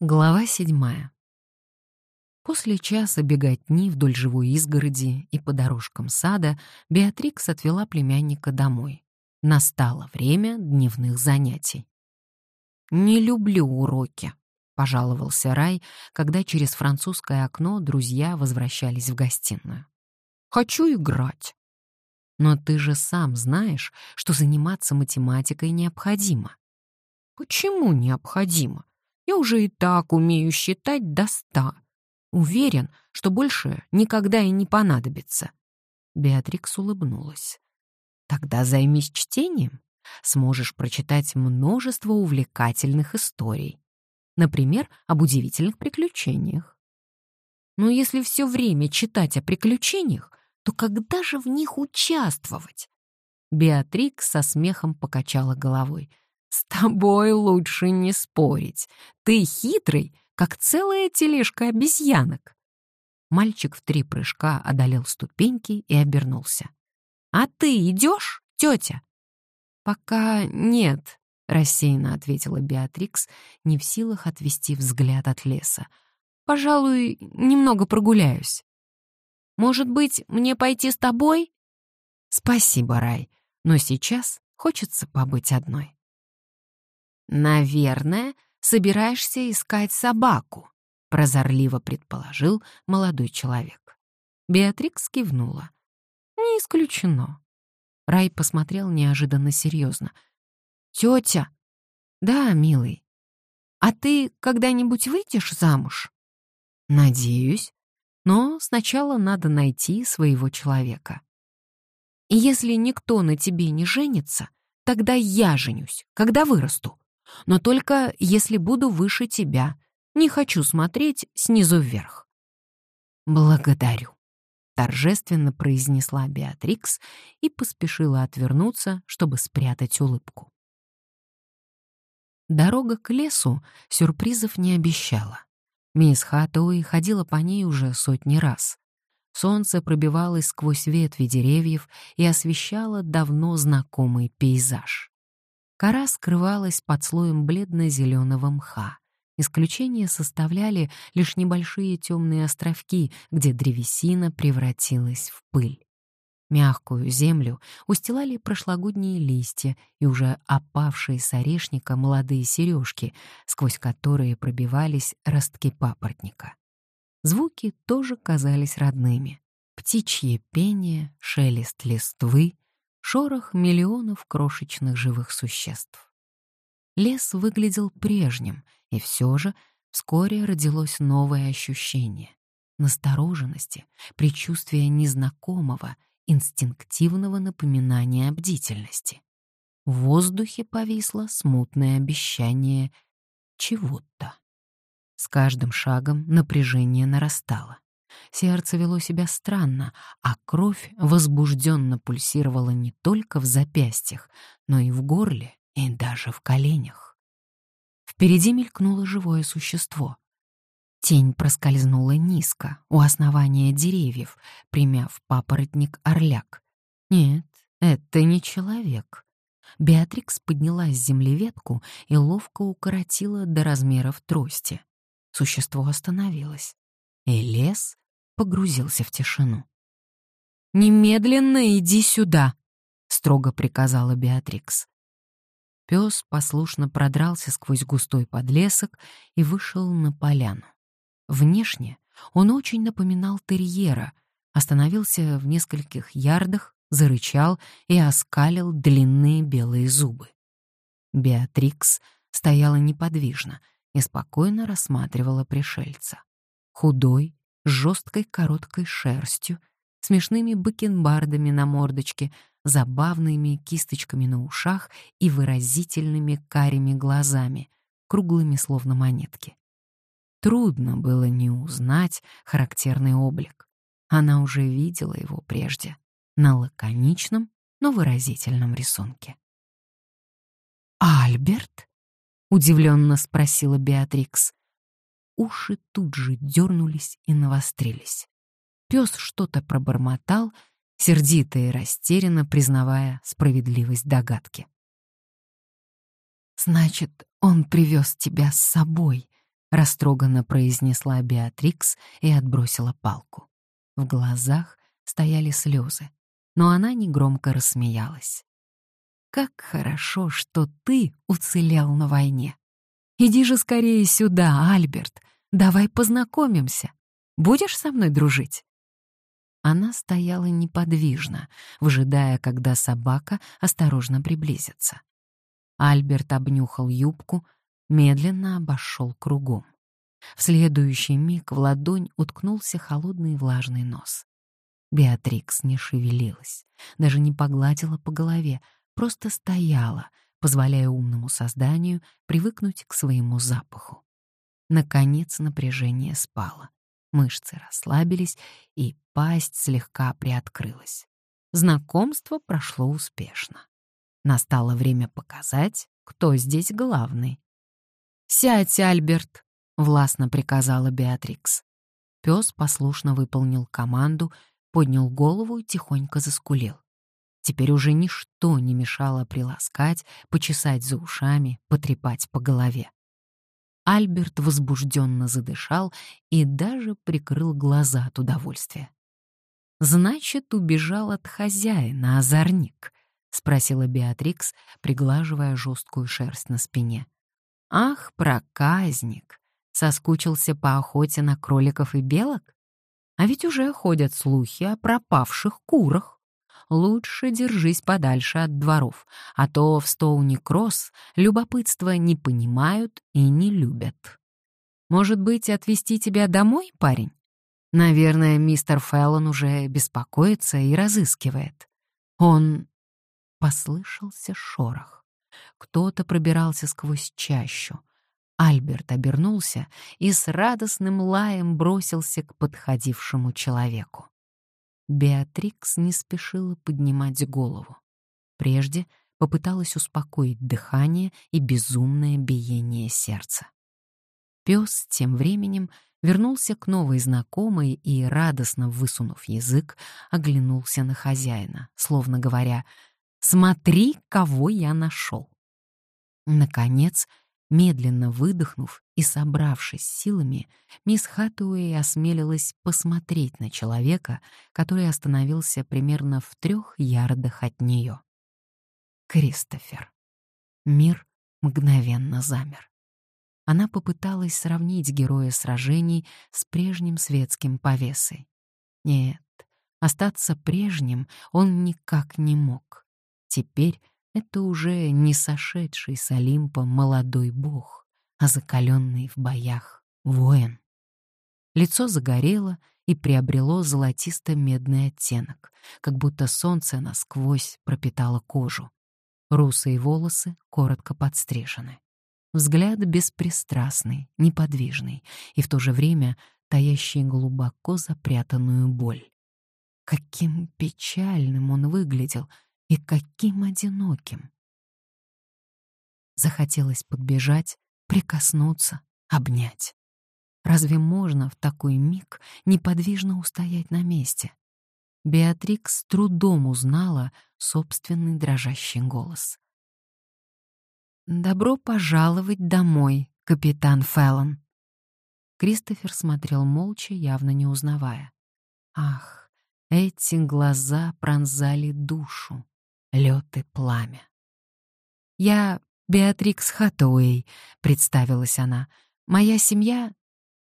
Глава седьмая. После часа беготни вдоль живой изгороди и по дорожкам сада Беатрикс отвела племянника домой. Настало время дневных занятий. «Не люблю уроки», — пожаловался Рай, когда через французское окно друзья возвращались в гостиную. «Хочу играть». «Но ты же сам знаешь, что заниматься математикой необходимо». «Почему необходимо?» Я уже и так умею считать до ста. Уверен, что больше никогда и не понадобится. Беатрикс улыбнулась. Тогда займись чтением. Сможешь прочитать множество увлекательных историй. Например, об удивительных приключениях. Но если все время читать о приключениях, то когда же в них участвовать? Беатрикс со смехом покачала головой — «С тобой лучше не спорить. Ты хитрый, как целая тележка обезьянок». Мальчик в три прыжка одолел ступеньки и обернулся. «А ты идешь, тетя?» «Пока нет», — рассеянно ответила Беатрикс, не в силах отвести взгляд от леса. «Пожалуй, немного прогуляюсь». «Может быть, мне пойти с тобой?» «Спасибо, Рай, но сейчас хочется побыть одной». «Наверное, собираешься искать собаку», — прозорливо предположил молодой человек. Беатрикс кивнула. «Не исключено». Рай посмотрел неожиданно серьезно. «Тетя!» «Да, милый. А ты когда-нибудь выйдешь замуж?» «Надеюсь. Но сначала надо найти своего человека. Если никто на тебе не женится, тогда я женюсь, когда вырасту. Но только если буду выше тебя. Не хочу смотреть снизу вверх». «Благодарю», — торжественно произнесла Беатрикс и поспешила отвернуться, чтобы спрятать улыбку. Дорога к лесу сюрпризов не обещала. Мисс Хаттуэй ходила по ней уже сотни раз. Солнце пробивалось сквозь ветви деревьев и освещало давно знакомый пейзаж. Кора скрывалась под слоем бледно-зеленого мха. Исключение составляли лишь небольшие темные островки, где древесина превратилась в пыль. Мягкую землю устилали прошлогодние листья и уже опавшие с орешника молодые сережки, сквозь которые пробивались ростки папоротника. Звуки тоже казались родными. Птичье пение, шелест листвы, шорох миллионов крошечных живых существ. Лес выглядел прежним, и все же вскоре родилось новое ощущение — настороженности, предчувствия незнакомого, инстинктивного напоминания о бдительности. В воздухе повисло смутное обещание чего-то. С каждым шагом напряжение нарастало. Сердце вело себя странно, а кровь возбужденно пульсировала не только в запястьях, но и в горле, и даже в коленях. Впереди мелькнуло живое существо. Тень проскользнула низко, у основания деревьев, примяв папоротник орляк. Нет, это не человек. Беатрикс подняла с земли ветку и ловко укоротила до размеров трости. Существо остановилось, и лес погрузился в тишину. «Немедленно иди сюда!» — строго приказала Беатрикс. Пес послушно продрался сквозь густой подлесок и вышел на поляну. Внешне он очень напоминал терьера, остановился в нескольких ярдах, зарычал и оскалил длинные белые зубы. Беатрикс стояла неподвижно и спокойно рассматривала пришельца. Худой, с жесткой короткой шерстью, смешными бакенбардами на мордочке, забавными кисточками на ушах и выразительными карими глазами, круглыми словно монетки. Трудно было не узнать характерный облик. Она уже видела его прежде, на лаконичном, но выразительном рисунке. «Альберт?» — удивленно спросила Беатрикс. Уши тут же дернулись и навострились. Пес что-то пробормотал, сердито и растерянно признавая справедливость догадки. «Значит, он привез тебя с собой», — растроганно произнесла Беатрикс и отбросила палку. В глазах стояли слезы, но она негромко рассмеялась. «Как хорошо, что ты уцелел на войне! Иди же скорее сюда, Альберт, давай познакомимся. Будешь со мной дружить?» Она стояла неподвижно, выжидая, когда собака осторожно приблизится. Альберт обнюхал юбку, медленно обошел кругом. В следующий миг в ладонь уткнулся холодный влажный нос. Беатрикс не шевелилась, даже не погладила по голове, просто стояла, позволяя умному созданию привыкнуть к своему запаху. Наконец напряжение спало. Мышцы расслабились, и пасть слегка приоткрылась. Знакомство прошло успешно. Настало время показать, кто здесь главный. «Сядь, Альберт!» — властно приказала Беатрикс. Пес послушно выполнил команду, поднял голову и тихонько заскулил. Теперь уже ничто не мешало приласкать, почесать за ушами, потрепать по голове. Альберт возбужденно задышал и даже прикрыл глаза от удовольствия. «Значит, убежал от хозяина, озорник», — спросила Беатрикс, приглаживая жесткую шерсть на спине. «Ах, проказник! Соскучился по охоте на кроликов и белок? А ведь уже ходят слухи о пропавших курах лучше держись подальше от дворов, а то в Стоуни-Кросс любопытство не понимают и не любят. Может быть, отвезти тебя домой, парень? Наверное, мистер Феллон уже беспокоится и разыскивает. Он... Послышался шорох. Кто-то пробирался сквозь чащу. Альберт обернулся и с радостным лаем бросился к подходившему человеку. Беатрикс не спешила поднимать голову. Прежде попыталась успокоить дыхание и безумное биение сердца. Пес тем временем вернулся к новой знакомой и, радостно высунув язык, оглянулся на хозяина, словно говоря «Смотри, кого я нашел!». Наконец, Медленно выдохнув и собравшись силами, мисс Хатуэй осмелилась посмотреть на человека, который остановился примерно в трех ярдах от нее. Кристофер. Мир мгновенно замер. Она попыталась сравнить героя сражений с прежним светским повесой. Нет, остаться прежним он никак не мог. Теперь это уже не сошедший с Олимпа молодой бог, а закаленный в боях воин. Лицо загорело и приобрело золотисто-медный оттенок, как будто солнце насквозь пропитало кожу. Русые волосы коротко подстрижены. Взгляд беспристрастный, неподвижный и в то же время таящий глубоко запрятанную боль. Каким печальным он выглядел — и каким одиноким. Захотелось подбежать, прикоснуться, обнять. Разве можно в такой миг неподвижно устоять на месте? Беатрикс трудом узнала собственный дрожащий голос. «Добро пожаловать домой, капитан Феллон». Кристофер смотрел молча, явно не узнавая. Ах, эти глаза пронзали душу лед и пламя. «Я Беатрикс Хатуэй», — представилась она. «Моя семья...»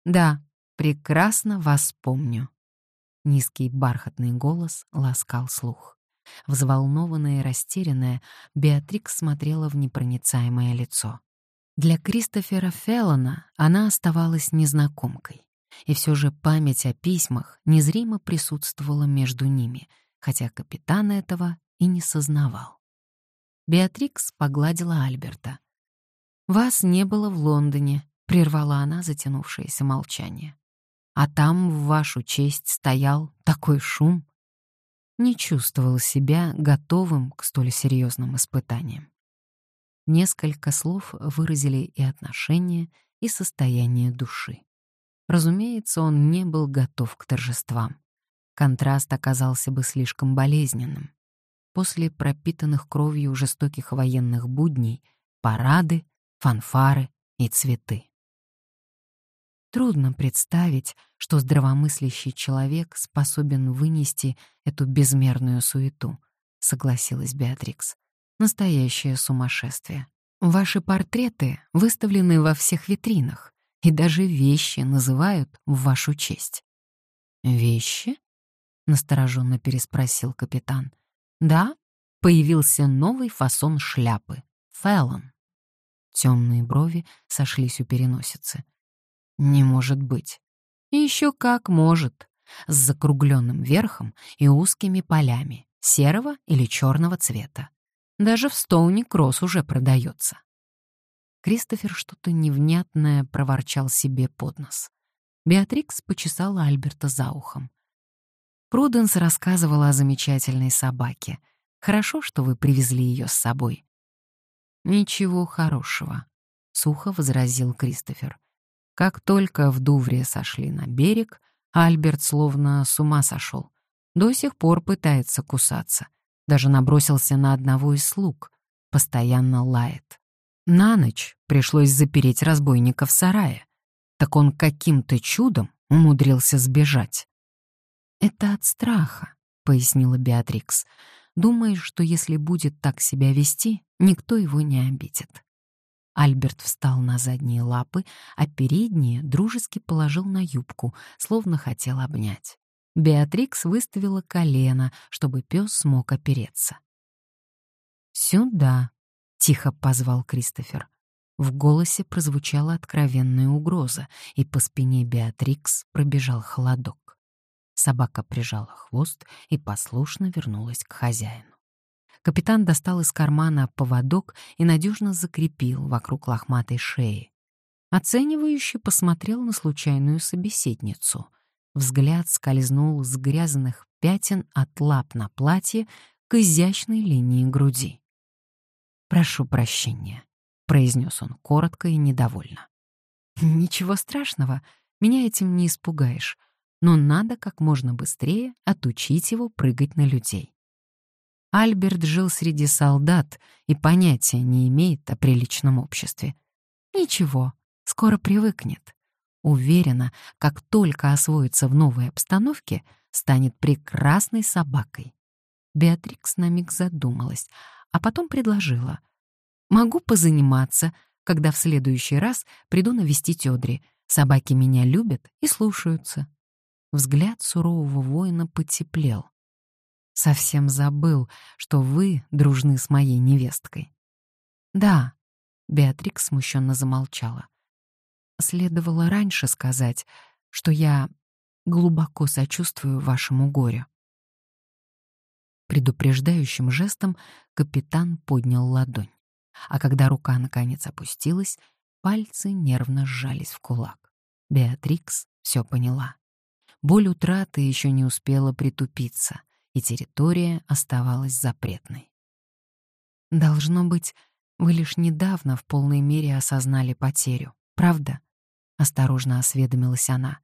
«Да, прекрасно вас помню». Низкий бархатный голос ласкал слух. Взволнованная и растерянная, Беатрикс смотрела в непроницаемое лицо. Для Кристофера Феллона она оставалась незнакомкой. И все же память о письмах незримо присутствовала между ними, хотя капитан этого и не сознавал. Беатрикс погладила Альберта. «Вас не было в Лондоне», — прервала она затянувшееся молчание. «А там в вашу честь стоял такой шум». Не чувствовал себя готовым к столь серьезным испытаниям. Несколько слов выразили и отношение, и состояние души. Разумеется, он не был готов к торжествам. Контраст оказался бы слишком болезненным после пропитанных кровью жестоких военных будней парады, фанфары и цветы. Трудно представить, что здравомыслящий человек способен вынести эту безмерную суету, согласилась Беатрикс. Настоящее сумасшествие. Ваши портреты выставлены во всех витринах, и даже вещи называют в вашу честь. Вещи? настороженно переспросил капитан. Да, появился новый фасон шляпы фэллон. Темные брови сошлись у переносицы. Не может быть. Еще как может. С закругленным верхом и узкими полями, серого или черного цвета. Даже в Стоуни Кросс уже продается. Кристофер что-то невнятное проворчал себе под нос. Беатрикс почесала Альберта за ухом. Пруденс рассказывала о замечательной собаке. Хорошо, что вы привезли ее с собой. Ничего хорошего, сухо возразил Кристофер. Как только в Дувре сошли на берег, Альберт словно с ума сошел. До сих пор пытается кусаться. Даже набросился на одного из слуг. Постоянно лает. На ночь пришлось запереть разбойника в сарае. Так он каким-то чудом умудрился сбежать. «Это от страха», — пояснила Беатрикс. «Думаешь, что если будет так себя вести, никто его не обидит». Альберт встал на задние лапы, а передние дружески положил на юбку, словно хотел обнять. Беатрикс выставила колено, чтобы пес смог опереться. «Сюда», — тихо позвал Кристофер. В голосе прозвучала откровенная угроза, и по спине Беатрикс пробежал холодок. Собака прижала хвост и послушно вернулась к хозяину. Капитан достал из кармана поводок и надежно закрепил вокруг лохматой шеи. Оценивающе посмотрел на случайную собеседницу — Взгляд скользнул с грязных пятен от лап на платье к изящной линии груди. «Прошу прощения», — произнес он коротко и недовольно. «Ничего страшного, меня этим не испугаешь, но надо как можно быстрее отучить его прыгать на людей». Альберт жил среди солдат и понятия не имеет о приличном обществе. Ничего, скоро привыкнет. Уверена, как только освоится в новой обстановке, станет прекрасной собакой. Беатрикс на миг задумалась, а потом предложила. «Могу позаниматься, когда в следующий раз приду навестить Одри. Собаки меня любят и слушаются». Взгляд сурового воина потеплел. «Совсем забыл, что вы дружны с моей невесткой». «Да», — Беатрикс смущенно замолчала. Следовало раньше сказать, что я глубоко сочувствую вашему горю. Предупреждающим жестом капитан поднял ладонь, а когда рука наконец опустилась, пальцы нервно сжались в кулак. Беатрикс все поняла. Боль утраты еще не успела притупиться, и территория оставалась запретной. Должно быть, вы лишь недавно в полной мере осознали потерю, правда? осторожно осведомилась она.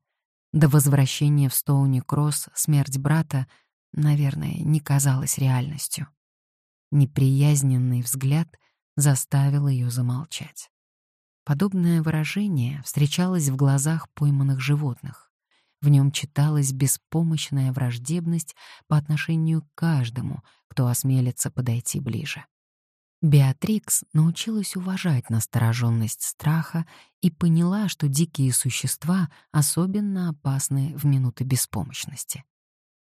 До возвращения в Стоуни-Кросс смерть брата, наверное, не казалась реальностью. Неприязненный взгляд заставил ее замолчать. Подобное выражение встречалось в глазах пойманных животных. В нем читалась беспомощная враждебность по отношению к каждому, кто осмелится подойти ближе. Беатрикс научилась уважать настороженность страха и поняла, что дикие существа особенно опасны в минуты беспомощности.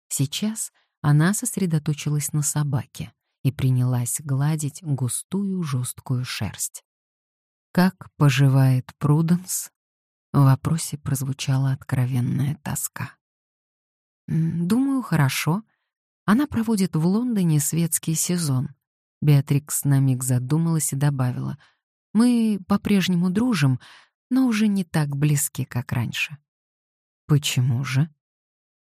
Сейчас она сосредоточилась на собаке и принялась гладить густую жесткую шерсть. «Как поживает Пруденс?» В вопросе прозвучала откровенная тоска. «Думаю, хорошо. Она проводит в Лондоне светский сезон. Беатрикс на миг задумалась и добавила. «Мы по-прежнему дружим, но уже не так близки, как раньше». «Почему же?»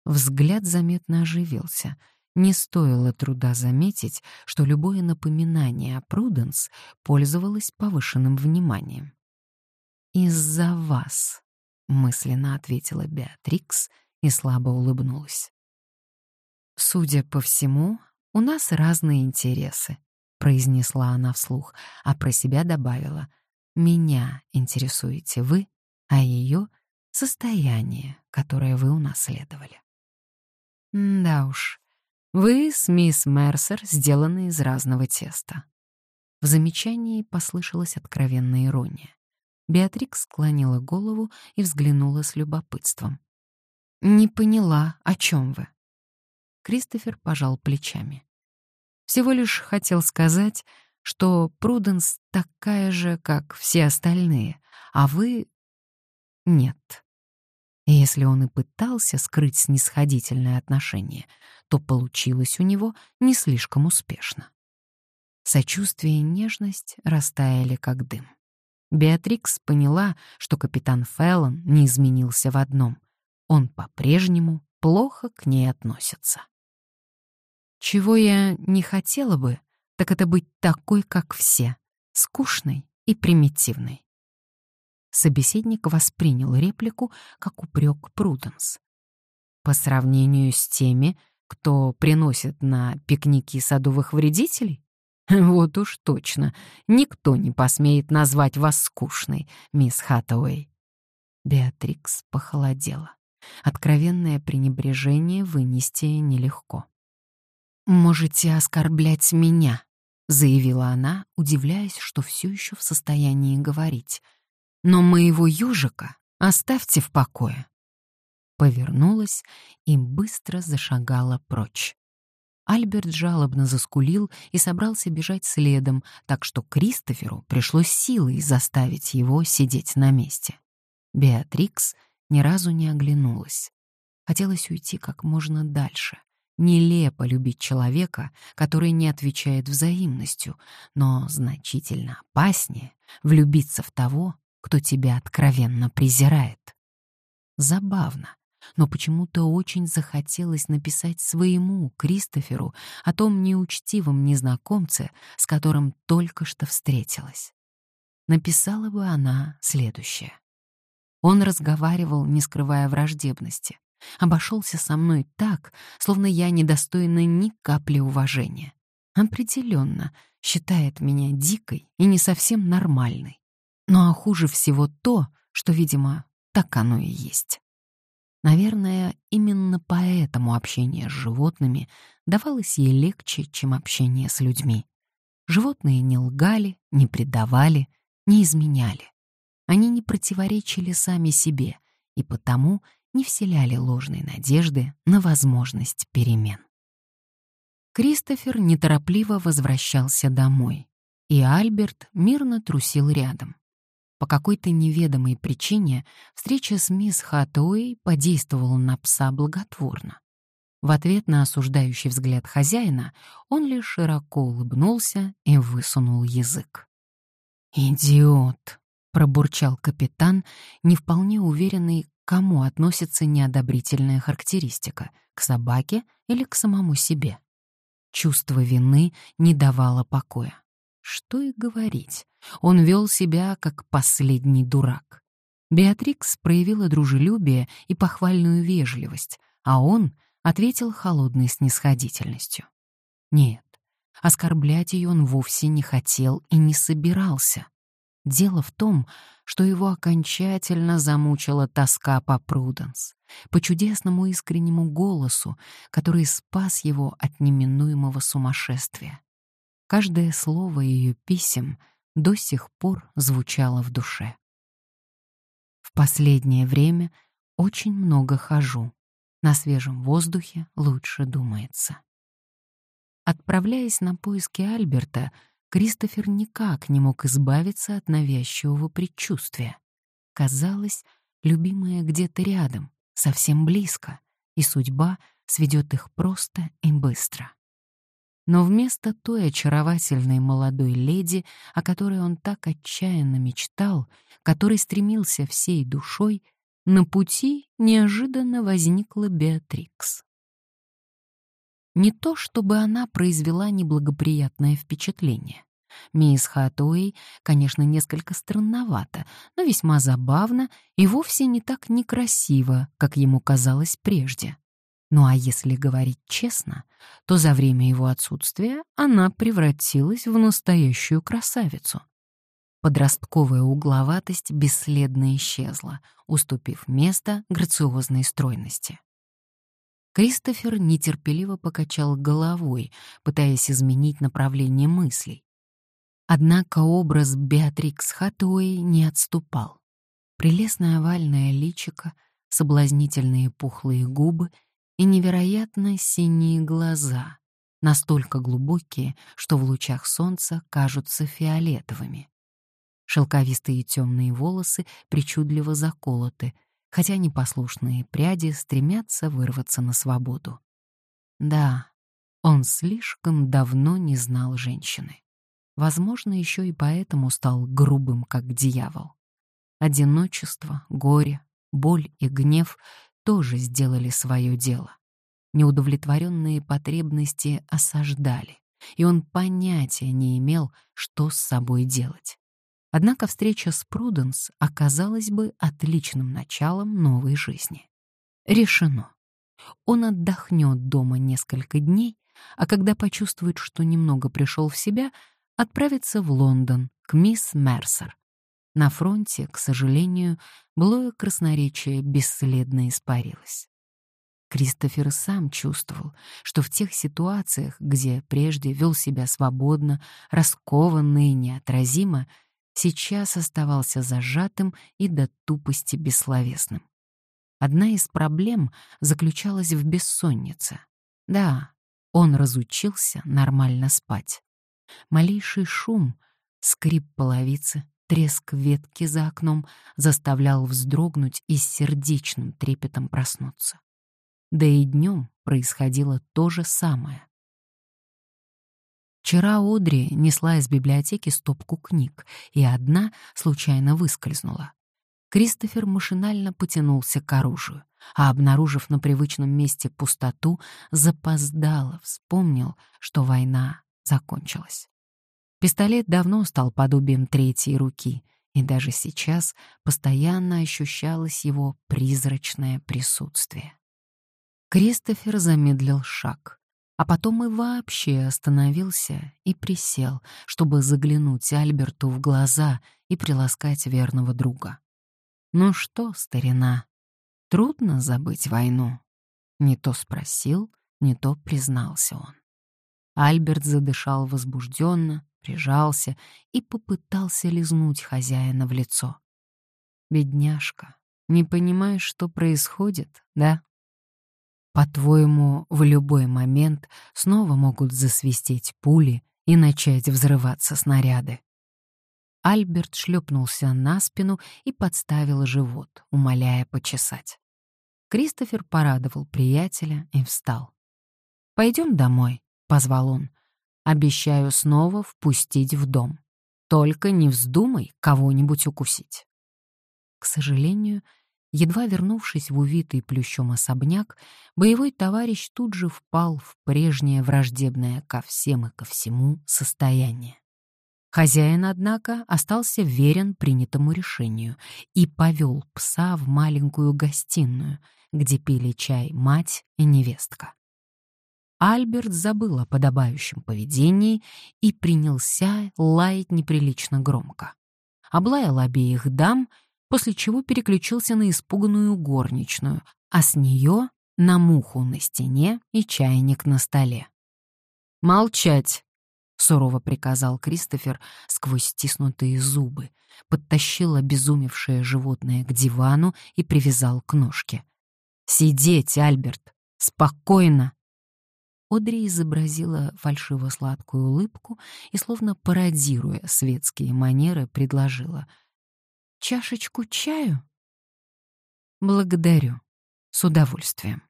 Взгляд заметно оживился. Не стоило труда заметить, что любое напоминание о Пруденс пользовалось повышенным вниманием. «Из-за вас», — мысленно ответила Беатрикс и слабо улыбнулась. «Судя по всему, у нас разные интересы», произнесла она вслух, а про себя добавила: "Меня интересуете вы, а ее состояние, которое вы унаследовали. Да уж, вы с мисс Мерсер сделаны из разного теста. В замечании послышалась откровенная ирония. Беатрикс склонила голову и взглянула с любопытством. «Не поняла, о чем вы?» Кристофер пожал плечами. «Всего лишь хотел сказать, что Пруденс такая же, как все остальные, а вы — нет. Если он и пытался скрыть снисходительное отношение, то получилось у него не слишком успешно. Сочувствие и нежность растаяли как дым. Беатрикс поняла, что капитан Феллон не изменился в одном. Он по-прежнему плохо к ней относится. Чего я не хотела бы, так это быть такой, как все, скучной и примитивной. Собеседник воспринял реплику как упрек Пруденс. По сравнению с теми, кто приносит на пикники садовых вредителей? Вот уж точно, никто не посмеет назвать вас скучной, мисс Хаттауэй. Беатрикс похолодела. Откровенное пренебрежение вынести нелегко. «Можете оскорблять меня», — заявила она, удивляясь, что все еще в состоянии говорить. «Но моего южика оставьте в покое». Повернулась и быстро зашагала прочь. Альберт жалобно заскулил и собрался бежать следом, так что Кристоферу пришлось силой заставить его сидеть на месте. Беатрикс ни разу не оглянулась. Хотелось уйти как можно дальше. Нелепо любить человека, который не отвечает взаимностью, но значительно опаснее влюбиться в того, кто тебя откровенно презирает. Забавно, но почему-то очень захотелось написать своему Кристоферу о том неучтивом незнакомце, с которым только что встретилась. Написала бы она следующее. Он разговаривал, не скрывая враждебности, обошелся со мной так, словно я недостойна ни капли уважения. Определенно считает меня дикой и не совсем нормальной. Ну а хуже всего то, что, видимо, так оно и есть. Наверное, именно поэтому общение с животными давалось ей легче, чем общение с людьми. Животные не лгали, не предавали, не изменяли. Они не противоречили сами себе и потому не вселяли ложной надежды на возможность перемен. Кристофер неторопливо возвращался домой, и Альберт мирно трусил рядом. По какой-то неведомой причине встреча с мисс Хатуэй подействовала на пса благотворно. В ответ на осуждающий взгляд хозяина он лишь широко улыбнулся и высунул язык. «Идиот!» — пробурчал капитан, не вполне уверенный, к кому относится неодобрительная характеристика — к собаке или к самому себе. Чувство вины не давало покоя. Что и говорить, он вел себя как последний дурак. Беатрикс проявила дружелюбие и похвальную вежливость, а он ответил холодной снисходительностью. Нет, оскорблять ее он вовсе не хотел и не собирался. Дело в том, что его окончательно замучила тоска по Пруденс, по чудесному искреннему голосу, который спас его от неминуемого сумасшествия. Каждое слово ее писем до сих пор звучало в душе. В последнее время очень много хожу. На свежем воздухе лучше думается. Отправляясь на поиски Альберта, Кристофер никак не мог избавиться от навязчивого предчувствия. Казалось, любимая где-то рядом, совсем близко, и судьба сведет их просто и быстро. Но вместо той очаровательной молодой леди, о которой он так отчаянно мечтал, которой стремился всей душой, на пути неожиданно возникла Беатрикс. Не то чтобы она произвела неблагоприятное впечатление. Мисс Хатуэй, конечно, несколько странновато, но весьма забавно и вовсе не так некрасиво, как ему казалось прежде. Ну а если говорить честно, то за время его отсутствия она превратилась в настоящую красавицу. Подростковая угловатость бесследно исчезла, уступив место грациозной стройности. Кристофер нетерпеливо покачал головой, пытаясь изменить направление мыслей. Однако образ Беатрикс Хатуэй не отступал. Прелестное овальное личико, соблазнительные пухлые губы и невероятно синие глаза, настолько глубокие, что в лучах солнца кажутся фиолетовыми. Шелковистые темные волосы причудливо заколоты, хотя непослушные пряди стремятся вырваться на свободу. Да, он слишком давно не знал женщины. Возможно, еще и поэтому стал грубым, как дьявол. Одиночество, горе, боль и гнев тоже сделали свое дело. Неудовлетворенные потребности осаждали, и он понятия не имел, что с собой делать. Однако встреча с Пруденс оказалась бы отличным началом новой жизни. Решено. Он отдохнет дома несколько дней, а когда почувствует, что немного пришел в себя, отправится в Лондон к мисс Мерсер. На фронте, к сожалению, былое красноречие бесследно испарилось. Кристофер сам чувствовал, что в тех ситуациях, где прежде вел себя свободно, раскованно и неотразимо, сейчас оставался зажатым и до тупости бессловесным. Одна из проблем заключалась в бессоннице. Да, он разучился нормально спать. Малейший шум, скрип половицы, треск ветки за окном заставлял вздрогнуть и с сердечным трепетом проснуться. Да и днем происходило то же самое. Вчера Одри несла из библиотеки стопку книг, и одна случайно выскользнула. Кристофер машинально потянулся к оружию, а, обнаружив на привычном месте пустоту, запоздало вспомнил, что война закончилась. Пистолет давно стал подобием третьей руки, и даже сейчас постоянно ощущалось его призрачное присутствие. Кристофер замедлил шаг, а потом и вообще остановился и присел, чтобы заглянуть Альберту в глаза и приласкать верного друга. «Ну что, старина, трудно забыть войну?» Не то спросил, не то признался он. Альберт задышал возбужденно, прижался и попытался лизнуть хозяина в лицо. «Бедняжка, не понимаешь, что происходит, да?» По-твоему, в любой момент снова могут засвистеть пули и начать взрываться снаряды. Альберт шлепнулся на спину и подставил живот, умоляя почесать. Кристофер порадовал приятеля и встал. «Пойдем домой», — позвал он. «Обещаю снова впустить в дом. Только не вздумай кого-нибудь укусить». К сожалению, Едва вернувшись в увитый плющом особняк, боевой товарищ тут же впал в прежнее враждебное ко всем и ко всему состояние. Хозяин, однако, остался верен принятому решению и повел пса в маленькую гостиную, где пили чай мать и невестка. Альберт забыл о подобающем поведении и принялся лаять неприлично громко. Облаял обеих дам — после чего переключился на испуганную горничную, а с нее на муху на стене и чайник на столе. «Молчать!» — сурово приказал Кристофер сквозь стиснутые зубы, подтащил обезумевшее животное к дивану и привязал к ножке. «Сидеть, Альберт! Спокойно!» Одри изобразила фальшиво-сладкую улыбку и, словно пародируя светские манеры, предложила — Чашечку чаю? Благодарю. С удовольствием.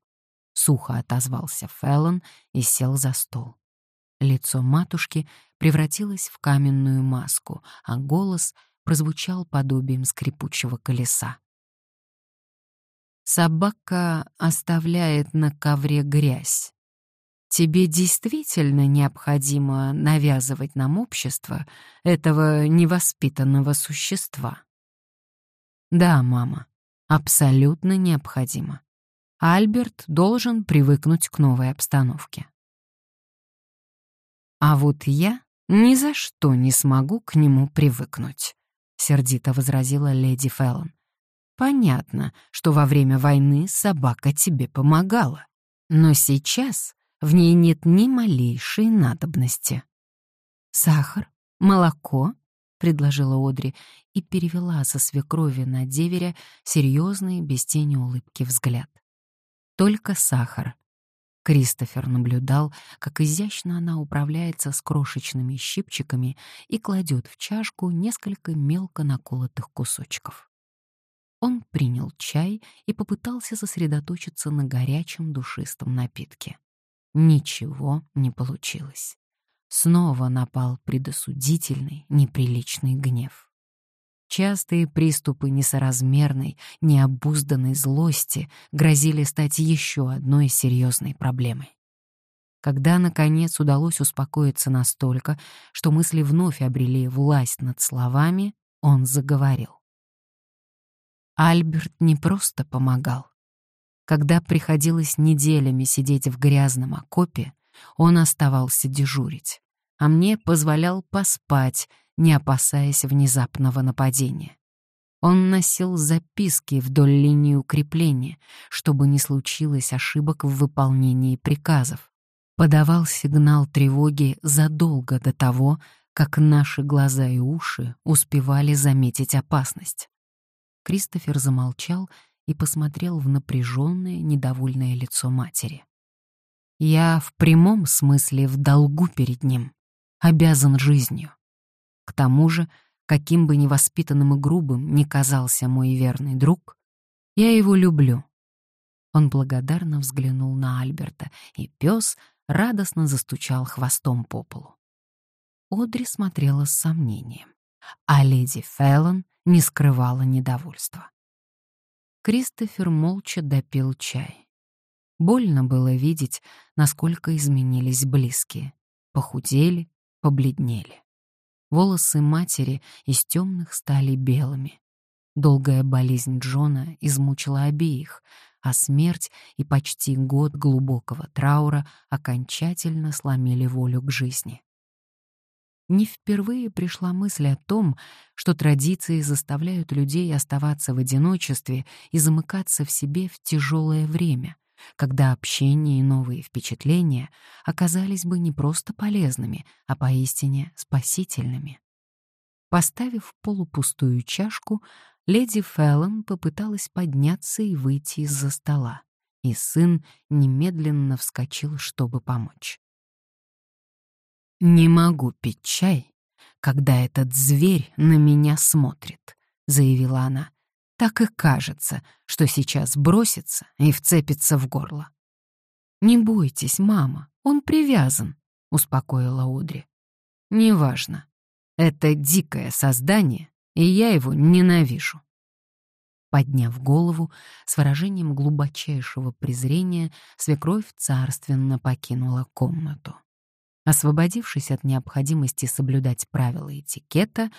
Сухо отозвался Феллон и сел за стол. Лицо матушки превратилось в каменную маску, а голос прозвучал подобием скрипучего колеса. Собака оставляет на ковре грязь. Тебе действительно необходимо навязывать нам общество этого невоспитанного существа. Да, мама, абсолютно необходимо. Альберт должен привыкнуть к новой обстановке. А вот я ни за что не смогу к нему привыкнуть, сердито возразила леди Феллон. Понятно, что во время войны собака тебе помогала, но сейчас в ней нет ни малейшей надобности. Сахар, молоко, предложила Одри и перевела со свекрови на деверя серьезный, без тени улыбки взгляд. Только сахар. Кристофер наблюдал, как изящно она управляется с крошечными щипчиками и кладет в чашку несколько мелко наколотых кусочков. Он принял чай и попытался сосредоточиться на горячем душистом напитке. Ничего не получилось. Снова напал предосудительный, неприличный гнев. Частые приступы несоразмерной, необузданной злости грозили стать еще одной серьезной проблемой. Когда, наконец, удалось успокоиться настолько, что мысли вновь обрели власть над словами, он заговорил. Альберт не просто помогал. Когда приходилось неделями сидеть в грязном окопе, он оставался дежурить, а мне позволял поспать, не опасаясь внезапного нападения. Он носил записки вдоль линии укрепления, чтобы не случилось ошибок в выполнении приказов. Подавал сигнал тревоги задолго до того, как наши глаза и уши успевали заметить опасность. Кристофер замолчал и посмотрел в напряженное, недовольное лицо матери. Я в прямом смысле в долгу перед ним, обязан жизнью. К тому же, каким бы невоспитанным и грубым ни казался мой верный друг, я его люблю. Он благодарно взглянул на Альберта, и пес радостно застучал хвостом по полу. Одри смотрела с сомнением, а леди Феллон не скрывала недовольства. Кристофер молча допил чай. Больно было видеть, насколько изменились близкие. Похудели, побледнели. Волосы матери из темных стали белыми. Долгая болезнь Джона измучила обеих, а смерть и почти год глубокого траура окончательно сломили волю к жизни. Не впервые пришла мысль о том, что традиции заставляют людей оставаться в одиночестве и замыкаться в себе в тяжелое время, когда общение и новые впечатления оказались бы не просто полезными, а поистине спасительными. Поставив полупустую чашку, леди Феллон попыталась подняться и выйти из-за стола, и сын немедленно вскочил, чтобы помочь. «Не могу пить чай, когда этот зверь на меня смотрит», — заявила она так и кажется, что сейчас бросится и вцепится в горло. «Не бойтесь, мама, он привязан», — успокоила Одри. «Неважно. Это дикое создание, и я его ненавижу». Подняв голову, с выражением глубочайшего презрения, свекровь царственно покинула комнату. Освободившись от необходимости соблюдать правила этикета,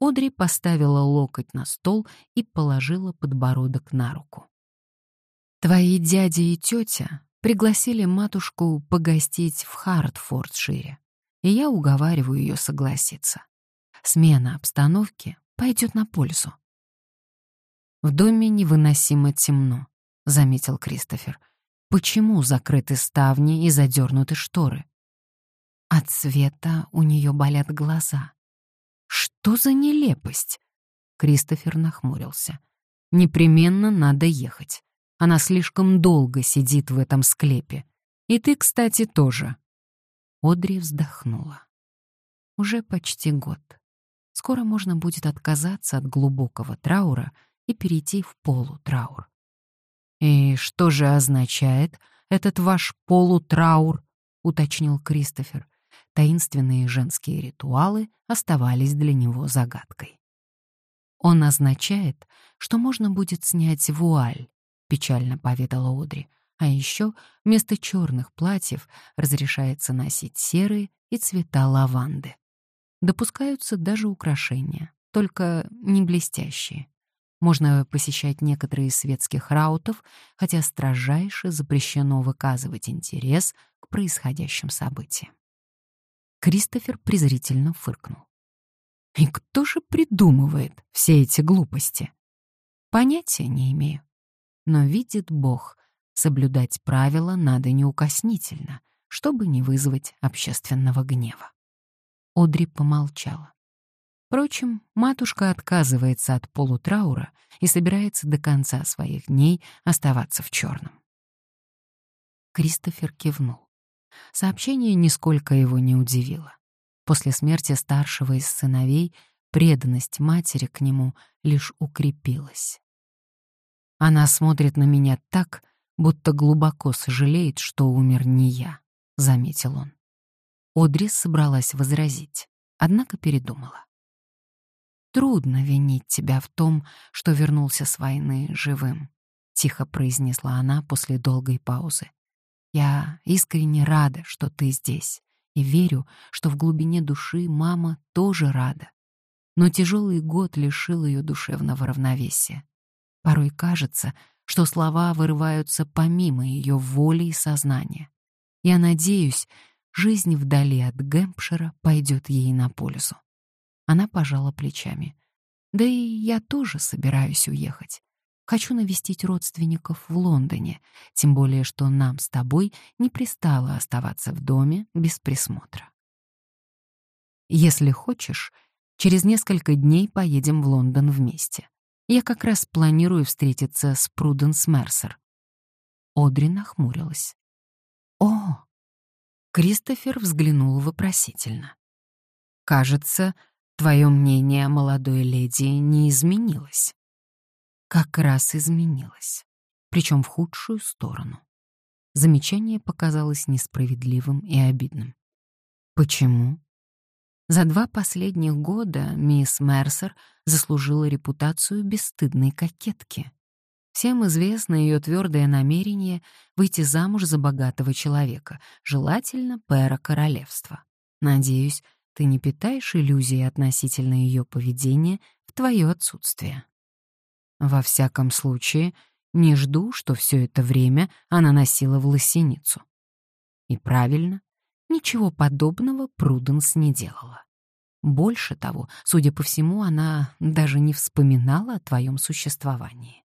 Одри поставила локоть на стол и положила подбородок на руку. «Твои дядя и тетя пригласили матушку погостить в Хартфордшире, и я уговариваю ее согласиться. Смена обстановки пойдет на пользу». «В доме невыносимо темно», — заметил Кристофер. «Почему закрыты ставни и задернуты шторы?» От света у нее болят глаза. Что за нелепость? Кристофер нахмурился. Непременно надо ехать. Она слишком долго сидит в этом склепе. И ты, кстати, тоже. Одри вздохнула. Уже почти год. Скоро можно будет отказаться от глубокого траура и перейти в полутраур. «И что же означает этот ваш полутраур?» — уточнил Кристофер. Таинственные женские ритуалы оставались для него загадкой. «Он означает, что можно будет снять вуаль», — печально поведала Одри. «А еще вместо черных платьев разрешается носить серые и цвета лаванды. Допускаются даже украшения, только не блестящие. Можно посещать некоторые светских раутов, хотя строжайше запрещено выказывать интерес к происходящим событиям. Кристофер презрительно фыркнул. И кто же придумывает все эти глупости? Понятия не имею. Но видит Бог, соблюдать правила надо неукоснительно, чтобы не вызвать общественного гнева. Одри помолчала. Впрочем, матушка отказывается от полутраура и собирается до конца своих дней оставаться в черном. Кристофер кивнул. Сообщение нисколько его не удивило. После смерти старшего из сыновей преданность матери к нему лишь укрепилась. Она смотрит на меня так, будто глубоко сожалеет, что умер не я, — заметил он. Одри собралась возразить, однако передумала. «Трудно винить тебя в том, что вернулся с войны живым», — тихо произнесла она после долгой паузы. «Я искренне рада, что ты здесь и верю, что в глубине души мама тоже рада. Но тяжелый год лишил ее душевного равновесия. Порой кажется, что слова вырываются помимо ее воли и сознания. Я надеюсь, жизнь вдали от Гэмпшира пойдет ей на пользу. Она пожала плечами. Да и я тоже собираюсь уехать. Хочу навестить родственников в Лондоне, тем более что нам с тобой не пристало оставаться в доме без присмотра. Если хочешь, через несколько дней поедем в Лондон вместе. Я как раз планирую встретиться с Пруденс Мерсер. Одри нахмурилась. О! Кристофер взглянул вопросительно. Кажется, твое мнение о молодой леди не изменилось как раз изменилась, причем в худшую сторону. Замечание показалось несправедливым и обидным. Почему? За два последних года мисс Мерсер заслужила репутацию бесстыдной кокетки. Всем известно ее твердое намерение выйти замуж за богатого человека, желательно пэра королевства. Надеюсь, ты не питаешь иллюзий относительно ее поведения в твое отсутствие. Во всяком случае, не жду, что все это время она носила в лосиницу. И правильно, ничего подобного Пруденс не делала. Больше того, судя по всему, она даже не вспоминала о твоем существовании.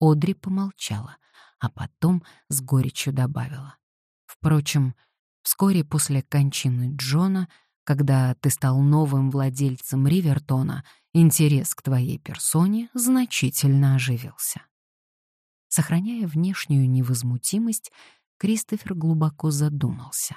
Одри помолчала, а потом с горечью добавила. Впрочем, вскоре после кончины Джона, когда ты стал новым владельцем Ривертона интерес к твоей персоне значительно оживился. Сохраняя внешнюю невозмутимость, Кристофер глубоко задумался.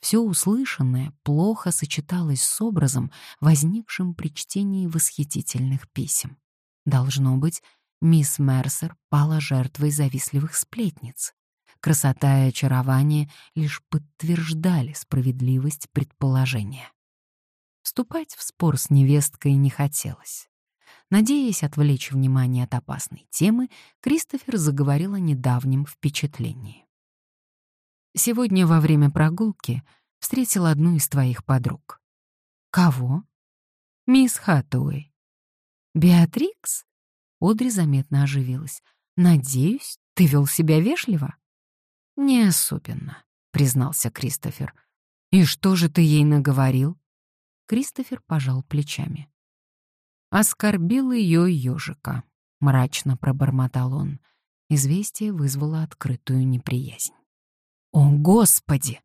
Все услышанное плохо сочеталось с образом, возникшим при чтении восхитительных писем. Должно быть, мисс Мерсер пала жертвой завистливых сплетниц. Красота и очарование лишь подтверждали справедливость предположения. Вступать в спор с невесткой не хотелось. Надеясь отвлечь внимание от опасной темы, Кристофер заговорил о недавнем впечатлении. «Сегодня во время прогулки встретил одну из твоих подруг». «Кого?» «Мисс Хаттуэй». «Беатрикс?» Одри заметно оживилась. «Надеюсь, ты вел себя вежливо?» «Не особенно», — признался Кристофер. «И что же ты ей наговорил?» Кристофер пожал плечами. «Оскорбил ее ежика», — мрачно пробормотал он. Известие вызвало открытую неприязнь. «О, Господи!»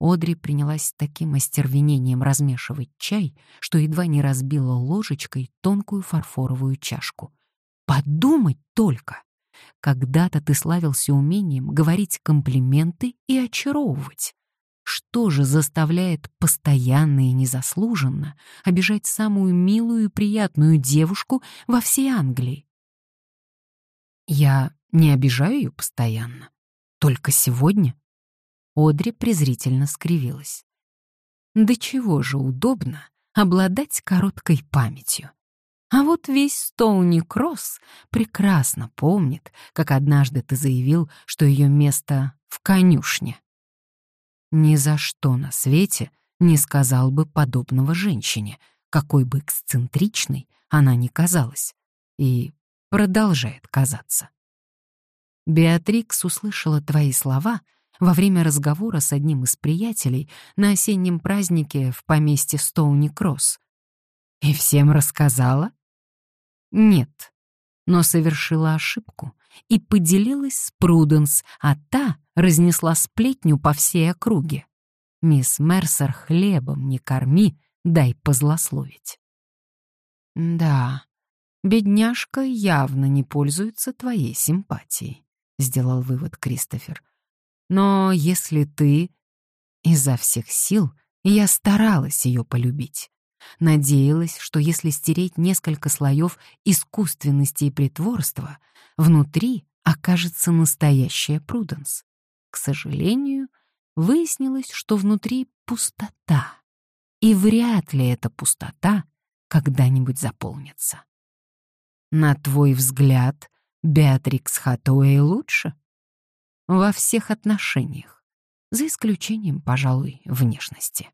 Одри принялась таким остервенением размешивать чай, что едва не разбила ложечкой тонкую фарфоровую чашку. «Подумать только! Когда-то ты славился умением говорить комплименты и очаровывать. Что же заставляет постоянно и незаслуженно обижать самую милую и приятную девушку во всей Англии? Я не обижаю ее постоянно. Только сегодня. Одри презрительно скривилась. Да чего же удобно обладать короткой памятью. А вот весь Стоуни Кросс прекрасно помнит, как однажды ты заявил, что ее место в конюшне. Ни за что на свете не сказал бы подобного женщине, какой бы эксцентричной она ни казалась, и продолжает казаться. Беатрикс услышала твои слова во время разговора с одним из приятелей на осеннем празднике в поместье Стоуни-Кросс. И всем рассказала? Нет, но совершила ошибку и поделилась с Пруденс, а та разнесла сплетню по всей округе. Мисс Мерсер хлебом не корми, дай позлословить. Да, бедняжка явно не пользуется твоей симпатией, сделал вывод Кристофер. Но если ты изо всех сил я старалась ее полюбить. Надеялась, что если стереть несколько слоев искусственности и притворства, внутри окажется настоящая Пруденс. К сожалению, выяснилось, что внутри пустота, и вряд ли эта пустота когда-нибудь заполнится. На твой взгляд, Беатрикс Хатуэй лучше? Во всех отношениях, за исключением, пожалуй, внешности.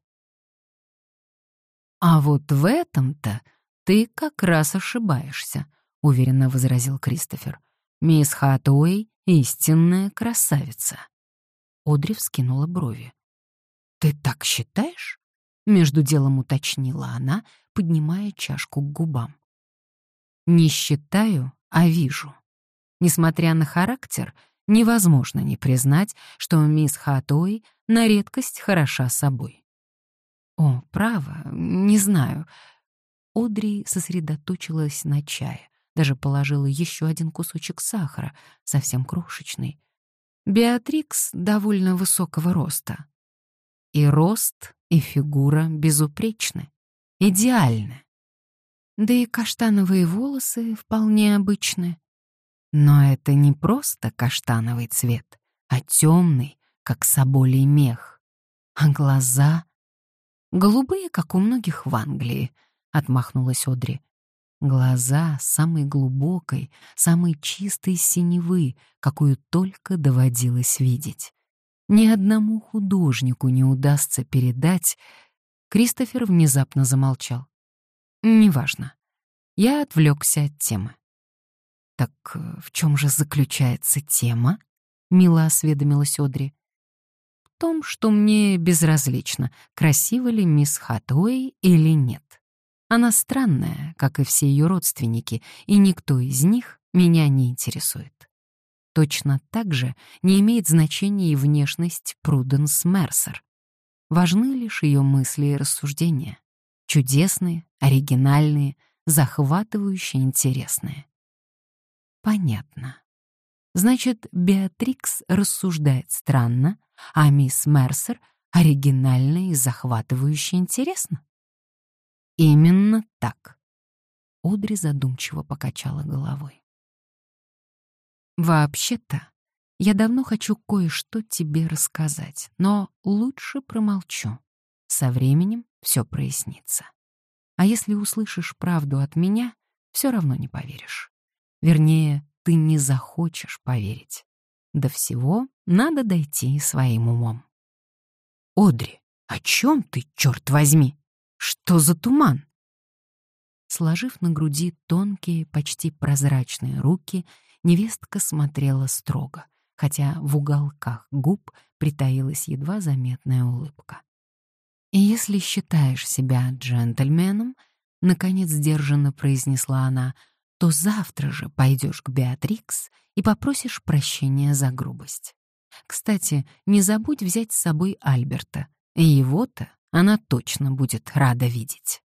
А вот в этом-то ты как раз ошибаешься, уверенно возразил Кристофер. Мисс Хатуэй — истинная красавица. Одри вскинула брови. «Ты так считаешь?» — между делом уточнила она, поднимая чашку к губам. «Не считаю, а вижу. Несмотря на характер, невозможно не признать, что мисс Хатуэй на редкость хороша собой. О, право, не знаю. Одри сосредоточилась на чае, даже положила еще один кусочек сахара, совсем крошечный. Беатрикс довольно высокого роста. И рост, и фигура безупречны, идеальны. Да и каштановые волосы вполне обычны. Но это не просто каштановый цвет, а темный, как соболий мех. А глаза Голубые, как у многих в Англии, отмахнулась Одри. Глаза самой глубокой, самой чистой синевы, какую только доводилось видеть. Ни одному художнику не удастся передать. Кристофер внезапно замолчал. Неважно. Я отвлекся от темы. Так э, в чем же заключается тема? Мило осведомилась Одри том, что мне безразлично, красива ли мисс Хатуэй или нет. Она странная, как и все ее родственники, и никто из них меня не интересует. Точно так же не имеет значения и внешность Пруденс Мерсер. Важны лишь ее мысли и рассуждения. Чудесные, оригинальные, захватывающие, интересные. Понятно. Значит, Беатрикс рассуждает странно, а мисс Мерсер оригинально и захватывающе интересно. Именно так. Одри задумчиво покачала головой. Вообще-то, я давно хочу кое-что тебе рассказать, но лучше промолчу. Со временем все прояснится. А если услышишь правду от меня, все равно не поверишь. Вернее, ты не захочешь поверить. До всего надо дойти своим умом. «Одри, о чем ты, черт возьми? Что за туман?» Сложив на груди тонкие, почти прозрачные руки, невестка смотрела строго, хотя в уголках губ притаилась едва заметная улыбка. «И если считаешь себя джентльменом, — наконец сдержанно произнесла она, — то завтра же пойдешь к Беатрикс и попросишь прощения за грубость. Кстати, не забудь взять с собой Альберта, и его-то она точно будет рада видеть.